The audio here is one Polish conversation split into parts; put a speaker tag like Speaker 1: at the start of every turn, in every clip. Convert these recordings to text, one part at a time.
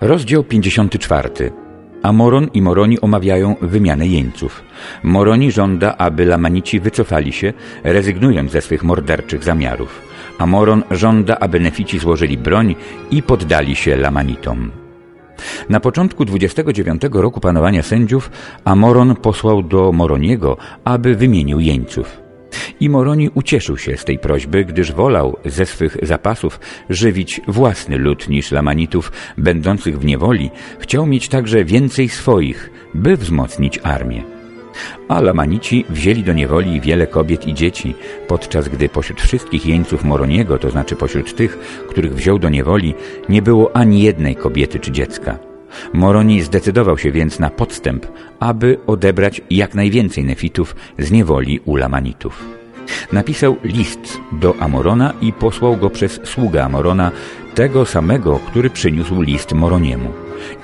Speaker 1: Rozdział 54. Amoron i Moroni omawiają wymianę jeńców. Moroni żąda, aby Lamanici wycofali się, rezygnując ze swych morderczych zamiarów. Amoron żąda, aby Nefici złożyli broń i poddali się Lamanitom. Na początku 29 roku panowania sędziów Amoron posłał do Moroniego, aby wymienił jeńców. I Moroni ucieszył się z tej prośby, gdyż wolał ze swych zapasów żywić własny lud niż Lamanitów, będących w niewoli, chciał mieć także więcej swoich, by wzmocnić armię. A Lamanici wzięli do niewoli wiele kobiet i dzieci, podczas gdy pośród wszystkich jeńców Moroniego, to znaczy pośród tych, których wziął do niewoli, nie było ani jednej kobiety czy dziecka. Moroni zdecydował się więc na podstęp, aby odebrać jak najwięcej nefitów z niewoli u Lamanitów. Napisał list do Amorona i posłał go przez sługę Amorona, tego samego, który przyniósł list Moroniemu.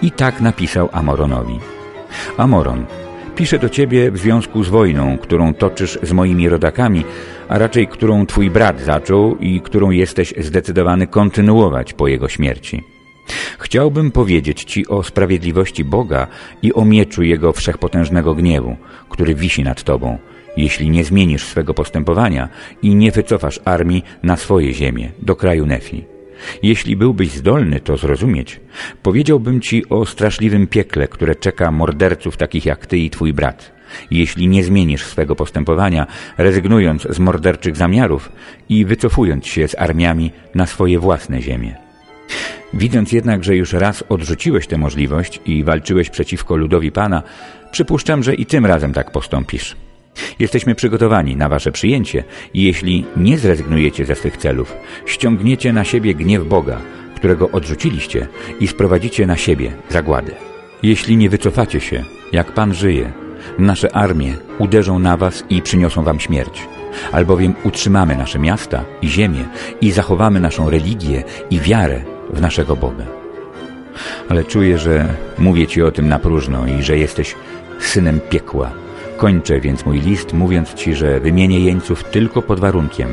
Speaker 1: I tak napisał Amoronowi. Amoron, piszę do ciebie w związku z wojną, którą toczysz z moimi rodakami, a raczej którą twój brat zaczął i którą jesteś zdecydowany kontynuować po jego śmierci. Chciałbym powiedzieć Ci o sprawiedliwości Boga i o mieczu Jego wszechpotężnego gniewu, który wisi nad Tobą, jeśli nie zmienisz swego postępowania i nie wycofasz armii na swoje ziemię, do kraju Nefi. Jeśli byłbyś zdolny to zrozumieć, powiedziałbym Ci o straszliwym piekle, które czeka morderców takich jak Ty i Twój brat. Jeśli nie zmienisz swego postępowania, rezygnując z morderczych zamiarów i wycofując się z armiami na swoje własne ziemie. Widząc jednak, że już raz odrzuciłeś tę możliwość i walczyłeś przeciwko ludowi Pana, przypuszczam, że i tym razem tak postąpisz. Jesteśmy przygotowani na wasze przyjęcie i jeśli nie zrezygnujecie ze swych celów, ściągniecie na siebie gniew Boga, którego odrzuciliście i sprowadzicie na siebie zagładę. Jeśli nie wycofacie się, jak Pan żyje, nasze armie uderzą na was i przyniosą wam śmierć albowiem utrzymamy nasze miasta i ziemię i zachowamy naszą religię i wiarę w naszego Boga. Ale czuję, że mówię Ci o tym na próżno i że jesteś synem piekła. Kończę więc mój list, mówiąc Ci, że wymienię jeńców tylko pod warunkiem,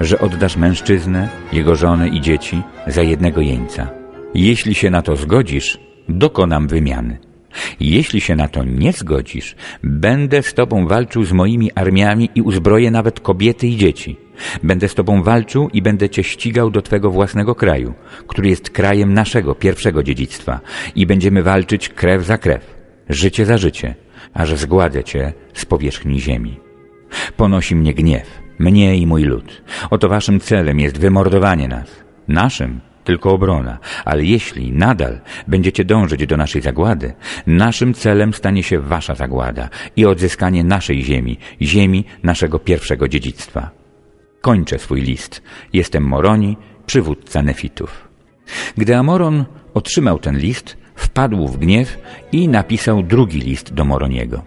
Speaker 1: że oddasz mężczyznę, jego żonę i dzieci za jednego jeńca. Jeśli się na to zgodzisz, dokonam wymiany. Jeśli się na to nie zgodzisz, będę z Tobą walczył z moimi armiami i uzbroję nawet kobiety i dzieci. Będę z Tobą walczył i będę Cię ścigał do Twego własnego kraju, który jest krajem naszego pierwszego dziedzictwa i będziemy walczyć krew za krew, życie za życie, aż zgładzę Cię z powierzchni ziemi. Ponosi mnie gniew, mnie i mój lud. Oto Waszym celem jest wymordowanie nas. Naszym tylko obrona. Ale jeśli nadal będziecie dążyć do naszej zagłady, naszym celem stanie się wasza zagłada i odzyskanie naszej ziemi, ziemi naszego pierwszego dziedzictwa. Kończę swój list. Jestem Moroni, przywódca Nefitów. Gdy Amoron otrzymał ten list, wpadł w gniew i napisał drugi list do Moroniego.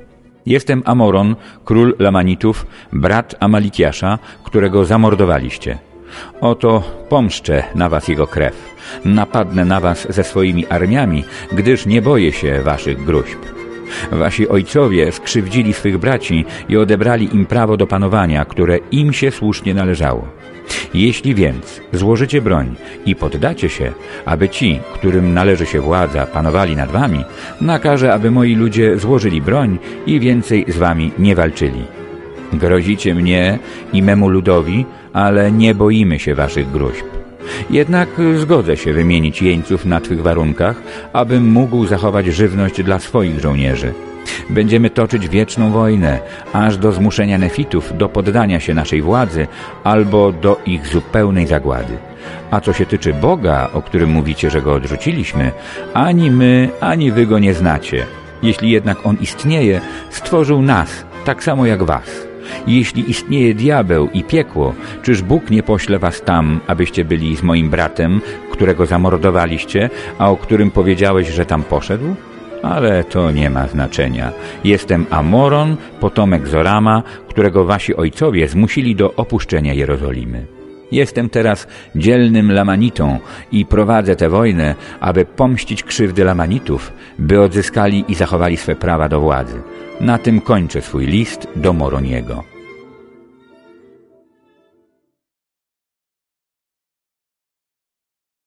Speaker 1: Jestem Amoron, król Lamanitów, brat Amalikiasza, którego zamordowaliście. Oto pomszczę na was jego krew. Napadnę na was ze swoimi armiami, gdyż nie boję się waszych gruźb. Wasi ojcowie skrzywdzili swych braci i odebrali im prawo do panowania, które im się słusznie należało. Jeśli więc złożycie broń i poddacie się, aby ci, którym należy się władza, panowali nad wami, nakażę, aby moi ludzie złożyli broń i więcej z wami nie walczyli. Grozicie mnie i memu ludowi, ale nie boimy się waszych gruźb. Jednak zgodzę się wymienić jeńców na twych warunkach, abym mógł zachować żywność dla swoich żołnierzy. Będziemy toczyć wieczną wojnę, aż do zmuszenia nefitów do poddania się naszej władzy albo do ich zupełnej zagłady. A co się tyczy Boga, o którym mówicie, że go odrzuciliśmy, ani my, ani wy go nie znacie. Jeśli jednak on istnieje, stworzył nas, tak samo jak was. Jeśli istnieje diabeł i piekło, czyż Bóg nie pośle was tam, abyście byli z moim bratem, którego zamordowaliście, a o którym powiedziałeś, że tam poszedł? Ale to nie ma znaczenia. Jestem Amoron, potomek Zorama, którego wasi ojcowie zmusili do opuszczenia Jerozolimy. Jestem teraz dzielnym Lamanitą i prowadzę tę wojnę, aby pomścić krzywdy Lamanitów, by odzyskali i zachowali swe prawa do władzy. Na tym kończę swój list do Moroniego.